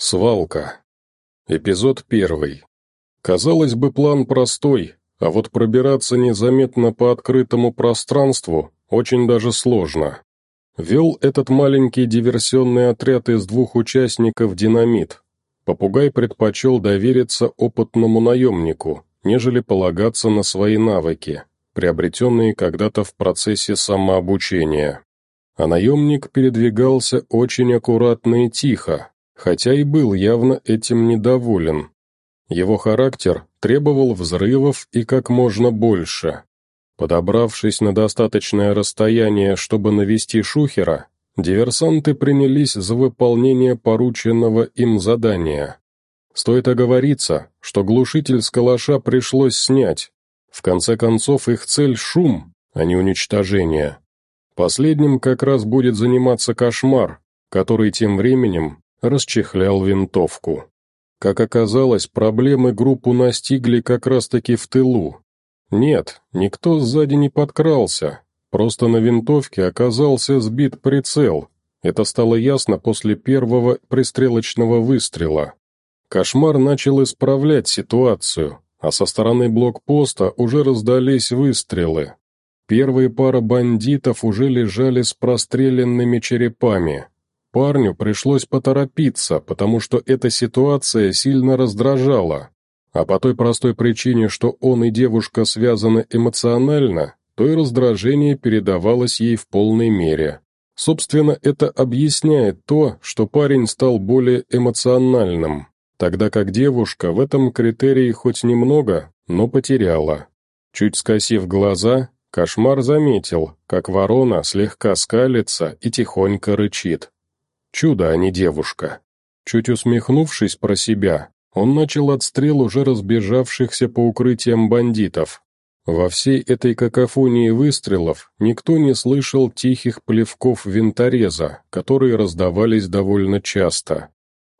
Свалка. Эпизод первый. Казалось бы, план простой, а вот пробираться незаметно по открытому пространству очень даже сложно. Вел этот маленький диверсионный отряд из двух участников динамит. Попугай предпочел довериться опытному наемнику, нежели полагаться на свои навыки, приобретенные когда-то в процессе самообучения. А наемник передвигался очень аккуратно и тихо, хотя и был явно этим недоволен. Его характер требовал взрывов и как можно больше. Подобравшись на достаточное расстояние, чтобы навести шухера, диверсанты принялись за выполнение порученного им задания. Стоит оговориться, что глушитель с калаша пришлось снять. В конце концов, их цель — шум, а не уничтожение. Последним как раз будет заниматься кошмар, который тем временем расчехлял винтовку. Как оказалось, проблемы группу настигли как раз-таки в тылу. Нет, никто сзади не подкрался, просто на винтовке оказался сбит прицел. Это стало ясно после первого пристрелочного выстрела. Кошмар начал исправлять ситуацию, а со стороны блокпоста уже раздались выстрелы. Первые пара бандитов уже лежали с простреленными черепами, Парню пришлось поторопиться, потому что эта ситуация сильно раздражала. А по той простой причине, что он и девушка связаны эмоционально, то и раздражение передавалось ей в полной мере. Собственно, это объясняет то, что парень стал более эмоциональным, тогда как девушка в этом критерии хоть немного, но потеряла. Чуть скосив глаза, кошмар заметил, как ворона слегка скалится и тихонько рычит. Чудо, а не девушка. Чуть усмехнувшись про себя, он начал отстрел уже разбежавшихся по укрытиям бандитов. Во всей этой какофонии выстрелов никто не слышал тихих плевков винтореза, которые раздавались довольно часто.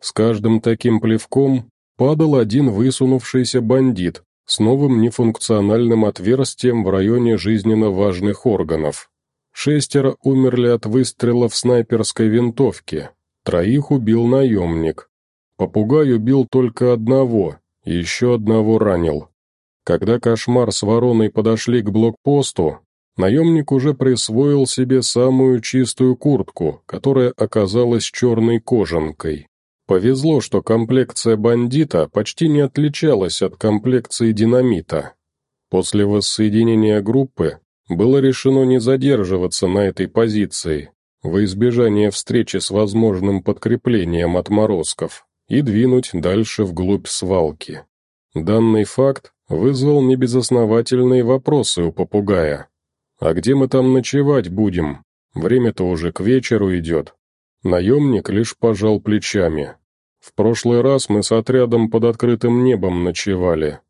С каждым таким плевком падал один высунувшийся бандит с новым нефункциональным отверстием в районе жизненно важных органов. Шестеро умерли от выстрелов снайперской винтовки, троих убил наемник. Попугай убил только одного, еще одного ранил. Когда кошмар с вороной подошли к блокпосту, наемник уже присвоил себе самую чистую куртку, которая оказалась черной кожанкой. Повезло, что комплекция бандита почти не отличалась от комплекции динамита. После воссоединения группы было решено не задерживаться на этой позиции, во избежание встречи с возможным подкреплением отморозков, и двинуть дальше вглубь свалки. Данный факт вызвал небезосновательные вопросы у попугая. «А где мы там ночевать будем? Время-то уже к вечеру идет». Наемник лишь пожал плечами. «В прошлый раз мы с отрядом под открытым небом ночевали».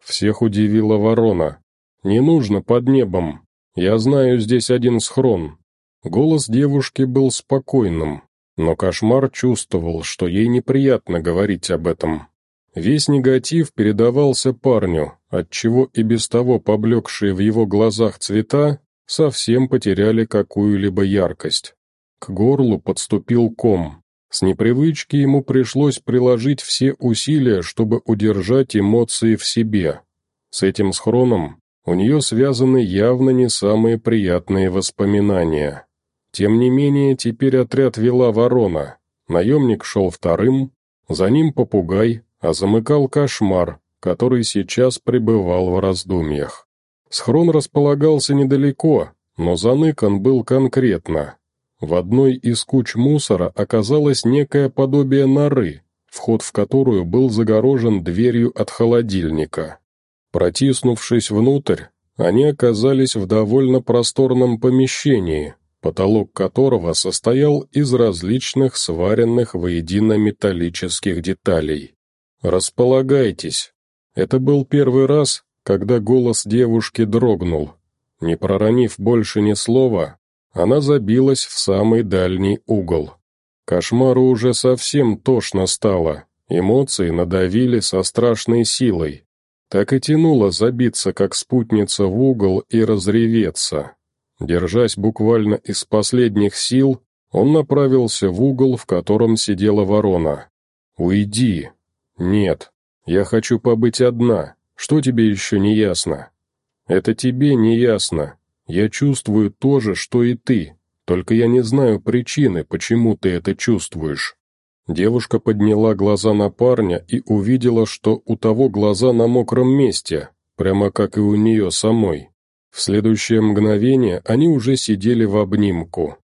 Всех удивила ворона, «Не нужно под небом. Я знаю здесь один схрон». Голос девушки был спокойным, но кошмар чувствовал, что ей неприятно говорить об этом. Весь негатив передавался парню, отчего и без того поблекшие в его глазах цвета совсем потеряли какую-либо яркость. К горлу подступил ком. С непривычки ему пришлось приложить все усилия, чтобы удержать эмоции в себе. С этим схроном у нее связаны явно не самые приятные воспоминания. Тем не менее, теперь отряд вела ворона. Наемник шел вторым, за ним попугай, а замыкал кошмар, который сейчас пребывал в раздумьях. Схрон располагался недалеко, но заныкан был конкретно. В одной из куч мусора оказалось некое подобие норы, вход в которую был загорожен дверью от холодильника. Протиснувшись внутрь, они оказались в довольно просторном помещении, потолок которого состоял из различных сваренных воедино металлических деталей. «Располагайтесь». Это был первый раз, когда голос девушки дрогнул. Не проронив больше ни слова, она забилась в самый дальний угол. Кошмару уже совсем тошно стало, эмоции надавили со страшной силой. Так и тянуло забиться, как спутница в угол и разреветься. Держась буквально из последних сил, он направился в угол, в котором сидела ворона. «Уйди!» «Нет, я хочу побыть одна. Что тебе еще не ясно?» «Это тебе не ясно. Я чувствую то же, что и ты, только я не знаю причины, почему ты это чувствуешь». Девушка подняла глаза на парня и увидела, что у того глаза на мокром месте, прямо как и у нее самой. В следующее мгновение они уже сидели в обнимку.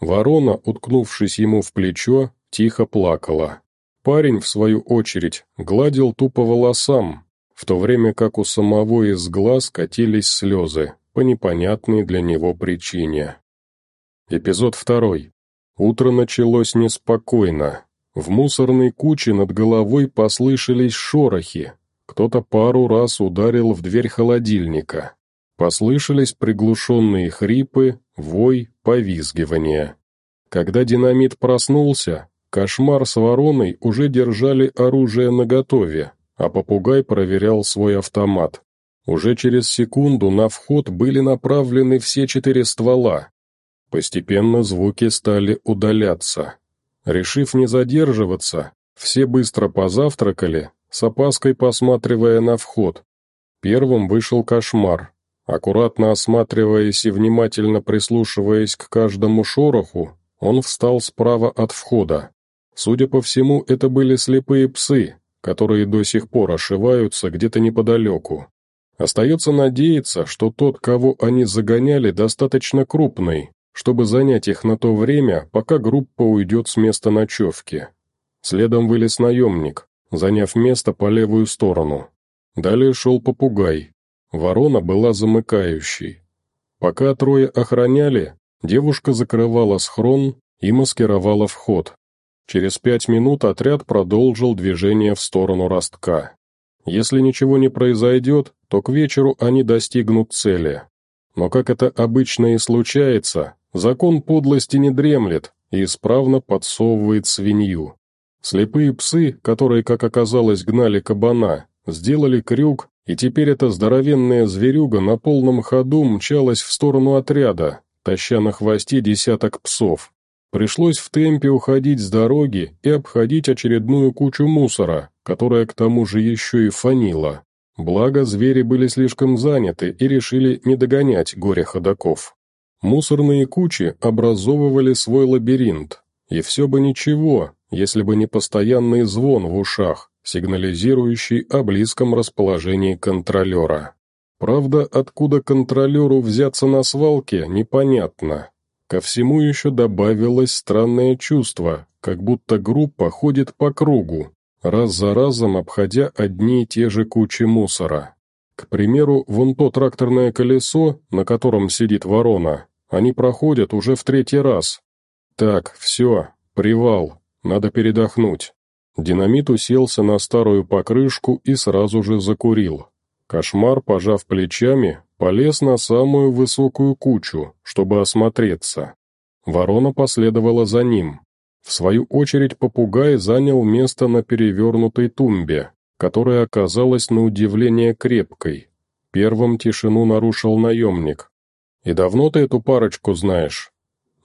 Ворона, уткнувшись ему в плечо, тихо плакала. Парень, в свою очередь, гладил тупо волосам, в то время как у самого из глаз катились слезы по непонятной для него причине. Эпизод второй. Утро началось неспокойно. В мусорной куче над головой послышались шорохи. Кто-то пару раз ударил в дверь холодильника. Послышались приглушенные хрипы, вой, повизгивание. Когда динамит проснулся, кошмар с вороной уже держали оружие наготове, а попугай проверял свой автомат. Уже через секунду на вход были направлены все четыре ствола. Постепенно звуки стали удаляться. Решив не задерживаться, все быстро позавтракали, с опаской посматривая на вход. Первым вышел кошмар. Аккуратно осматриваясь и внимательно прислушиваясь к каждому шороху, он встал справа от входа. Судя по всему, это были слепые псы, которые до сих пор ошиваются где-то неподалеку. Остается надеяться, что тот, кого они загоняли, достаточно крупный, чтобы занять их на то время, пока группа уйдет с места ночевки. Следом вылез наемник, заняв место по левую сторону. Далее шел попугай. Ворона была замыкающей. Пока трое охраняли, девушка закрывала схрон и маскировала вход. Через пять минут отряд продолжил движение в сторону ростка. Если ничего не произойдет, то к вечеру они достигнут цели. Но как это обычно и случается, Закон подлости не дремлет и исправно подсовывает свинью. Слепые псы, которые, как оказалось, гнали кабана, сделали крюк, и теперь эта здоровенная зверюга на полном ходу мчалась в сторону отряда, таща на хвосте десяток псов. Пришлось в темпе уходить с дороги и обходить очередную кучу мусора, которая к тому же еще и фанила. Благо, звери были слишком заняты и решили не догонять горе ходаков. Мусорные кучи образовывали свой лабиринт, и все бы ничего, если бы не постоянный звон в ушах, сигнализирующий о близком расположении контролера. Правда, откуда контролеру взяться на свалке, непонятно. Ко всему еще добавилось странное чувство, как будто группа ходит по кругу, раз за разом обходя одни и те же кучи мусора. К примеру, вон то тракторное колесо, на котором сидит ворона, они проходят уже в третий раз. Так, все, привал, надо передохнуть. Динамит уселся на старую покрышку и сразу же закурил. Кошмар, пожав плечами, полез на самую высокую кучу, чтобы осмотреться. Ворона последовала за ним. В свою очередь попугай занял место на перевернутой тумбе, которая оказалась на удивление крепкой. Первым тишину нарушил наемник. «И давно ты эту парочку знаешь?»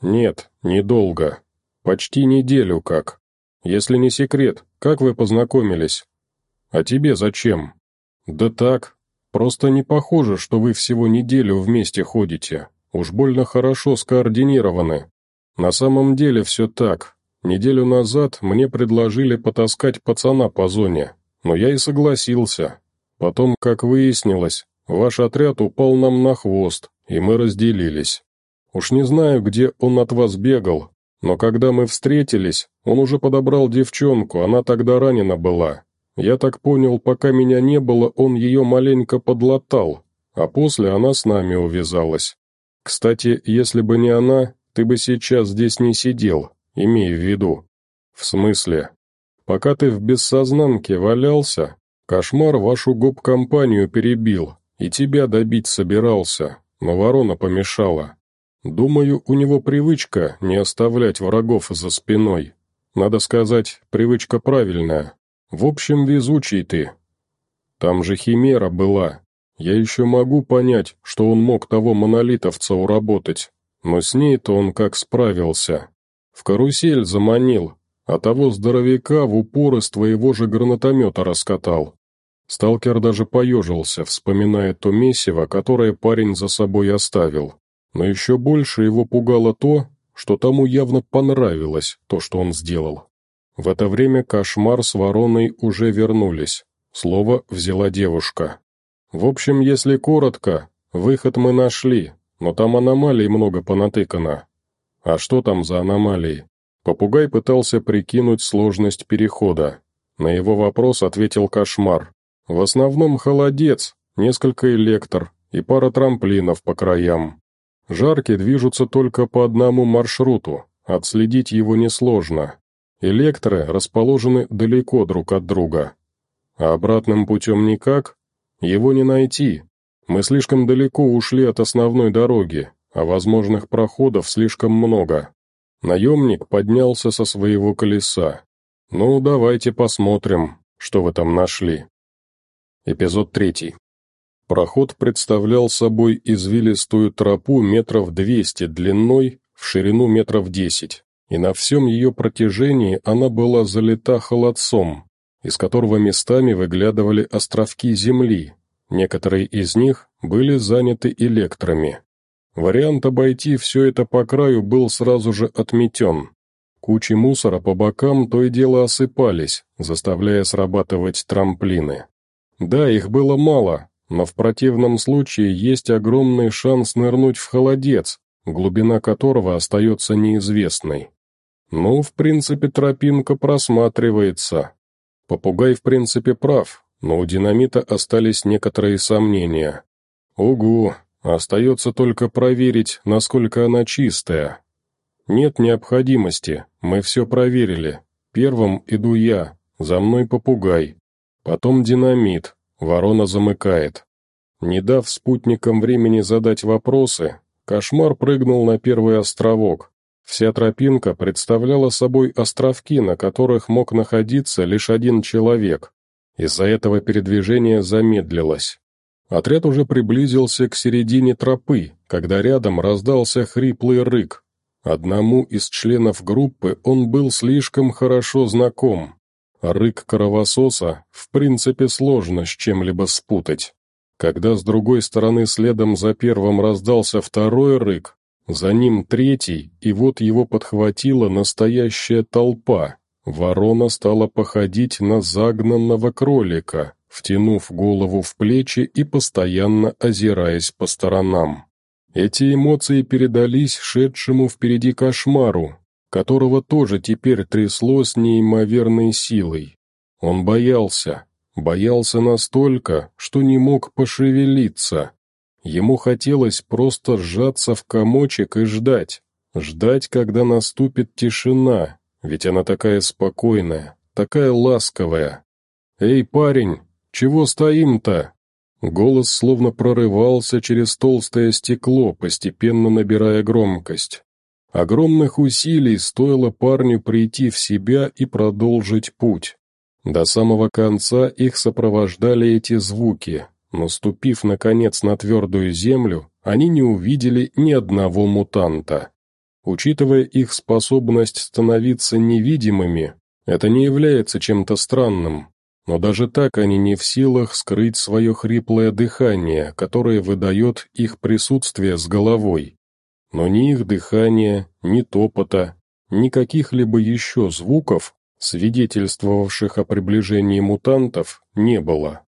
«Нет, недолго. Почти неделю как. Если не секрет, как вы познакомились?» «А тебе зачем?» «Да так. Просто не похоже, что вы всего неделю вместе ходите. Уж больно хорошо скоординированы. На самом деле все так. Неделю назад мне предложили потаскать пацана по зоне, но я и согласился. Потом, как выяснилось, ваш отряд упал нам на хвост, и мы разделились. Уж не знаю, где он от вас бегал, но когда мы встретились, он уже подобрал девчонку, она тогда ранена была. Я так понял, пока меня не было, он ее маленько подлатал, а после она с нами увязалась. Кстати, если бы не она, ты бы сейчас здесь не сидел, имей в виду. В смысле? Пока ты в бессознанке валялся, кошмар вашу гоп-компанию перебил и тебя добить собирался, но ворона помешала. Думаю, у него привычка не оставлять врагов за спиной. Надо сказать, привычка правильная. В общем, везучий ты. Там же химера была. Я еще могу понять, что он мог того монолитовца уработать, но с ней-то он как справился. В карусель заманил, а того здоровяка в упор из твоего же гранатомета раскатал. Сталкер даже поежился, вспоминая то месиво, которое парень за собой оставил. Но еще больше его пугало то, что тому явно понравилось то, что он сделал. В это время кошмар с вороной уже вернулись. Слово взяла девушка. «В общем, если коротко, выход мы нашли, но там аномалий много понатыкано». «А что там за аномалии?» Попугай пытался прикинуть сложность перехода. На его вопрос ответил кошмар. В основном холодец, несколько электр и пара трамплинов по краям. Жарки движутся только по одному маршруту, отследить его несложно. Электры расположены далеко друг от друга. А обратным путем никак? Его не найти. Мы слишком далеко ушли от основной дороги, а возможных проходов слишком много. Наемник поднялся со своего колеса. «Ну, давайте посмотрим, что вы там нашли». Эпизод третий. Проход представлял собой извилистую тропу метров двести длиной, в ширину метров десять, и на всем ее протяжении она была залита холодцом, из которого местами выглядывали островки земли, некоторые из них были заняты электрами. Вариант обойти все это по краю был сразу же отметен. Кучи мусора по бокам то и дело осыпались, заставляя срабатывать трамплины. Да, их было мало, но в противном случае есть огромный шанс нырнуть в холодец, глубина которого остается неизвестной. Ну, в принципе, тропинка просматривается. Попугай в принципе прав, но у динамита остались некоторые сомнения. Угу, остается только проверить, насколько она чистая. Нет необходимости, мы все проверили. Первым иду я, за мной попугай. Потом динамит, ворона замыкает. Не дав спутникам времени задать вопросы, кошмар прыгнул на первый островок. Вся тропинка представляла собой островки, на которых мог находиться лишь один человек. Из-за этого передвижение замедлилось. Отряд уже приблизился к середине тропы, когда рядом раздался хриплый рык. Одному из членов группы он был слишком хорошо знаком. Рык кровососа в принципе сложно с чем-либо спутать. Когда с другой стороны следом за первым раздался второй рык, за ним третий, и вот его подхватила настоящая толпа. Ворона стала походить на загнанного кролика, втянув голову в плечи и постоянно озираясь по сторонам. Эти эмоции передались шедшему впереди кошмару, которого тоже теперь трясло с неимоверной силой. Он боялся, боялся настолько, что не мог пошевелиться. Ему хотелось просто сжаться в комочек и ждать, ждать, когда наступит тишина, ведь она такая спокойная, такая ласковая. «Эй, парень, чего стоим-то?» Голос словно прорывался через толстое стекло, постепенно набирая громкость. Огромных усилий стоило парню прийти в себя и продолжить путь. До самого конца их сопровождали эти звуки, но ступив, наконец, на твердую землю, они не увидели ни одного мутанта. Учитывая их способность становиться невидимыми, это не является чем-то странным, но даже так они не в силах скрыть свое хриплое дыхание, которое выдает их присутствие с головой. Но ни их дыхания, ни топота, ни каких-либо еще звуков, свидетельствовавших о приближении мутантов, не было.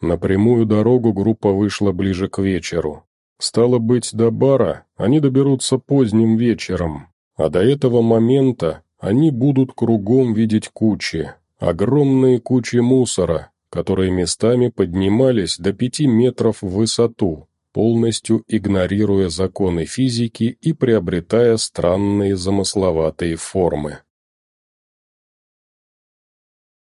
На прямую дорогу группа вышла ближе к вечеру. Стало быть, до бара они доберутся поздним вечером, а до этого момента они будут кругом видеть кучи, огромные кучи мусора, которые местами поднимались до пяти метров в высоту, полностью игнорируя законы физики и приобретая странные замысловатые формы.